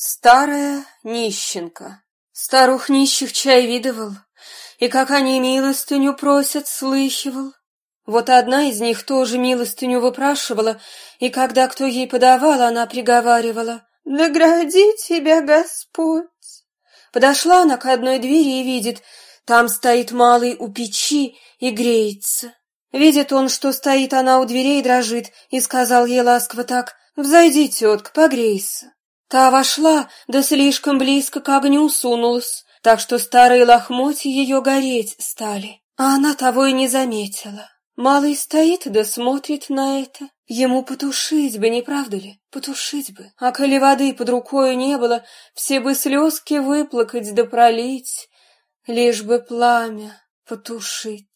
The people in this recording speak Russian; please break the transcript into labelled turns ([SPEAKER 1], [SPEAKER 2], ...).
[SPEAKER 1] Старая нищенка. Старух нищих чай видывал, и как они милостыню просят, слыхивал. Вот одна из них тоже милостыню выпрашивала, и когда кто ей подавал, она приговаривала «Награди тебя, Господь!» Подошла она к одной двери и видит, там стоит малый у печи и греется. Видит он, что стоит она у дверей и дрожит, и сказал ей ласково так «Взойди, тетка, погрейся». Та вошла, да слишком близко к огню сунулась, так что старые лохмотья ее гореть стали, а она того и не заметила. Малый стоит да смотрит на это. Ему потушить бы, не правда ли? Потушить бы. А коли воды под рукою не было, все бы слезки выплакать да пролить, лишь бы пламя потушить.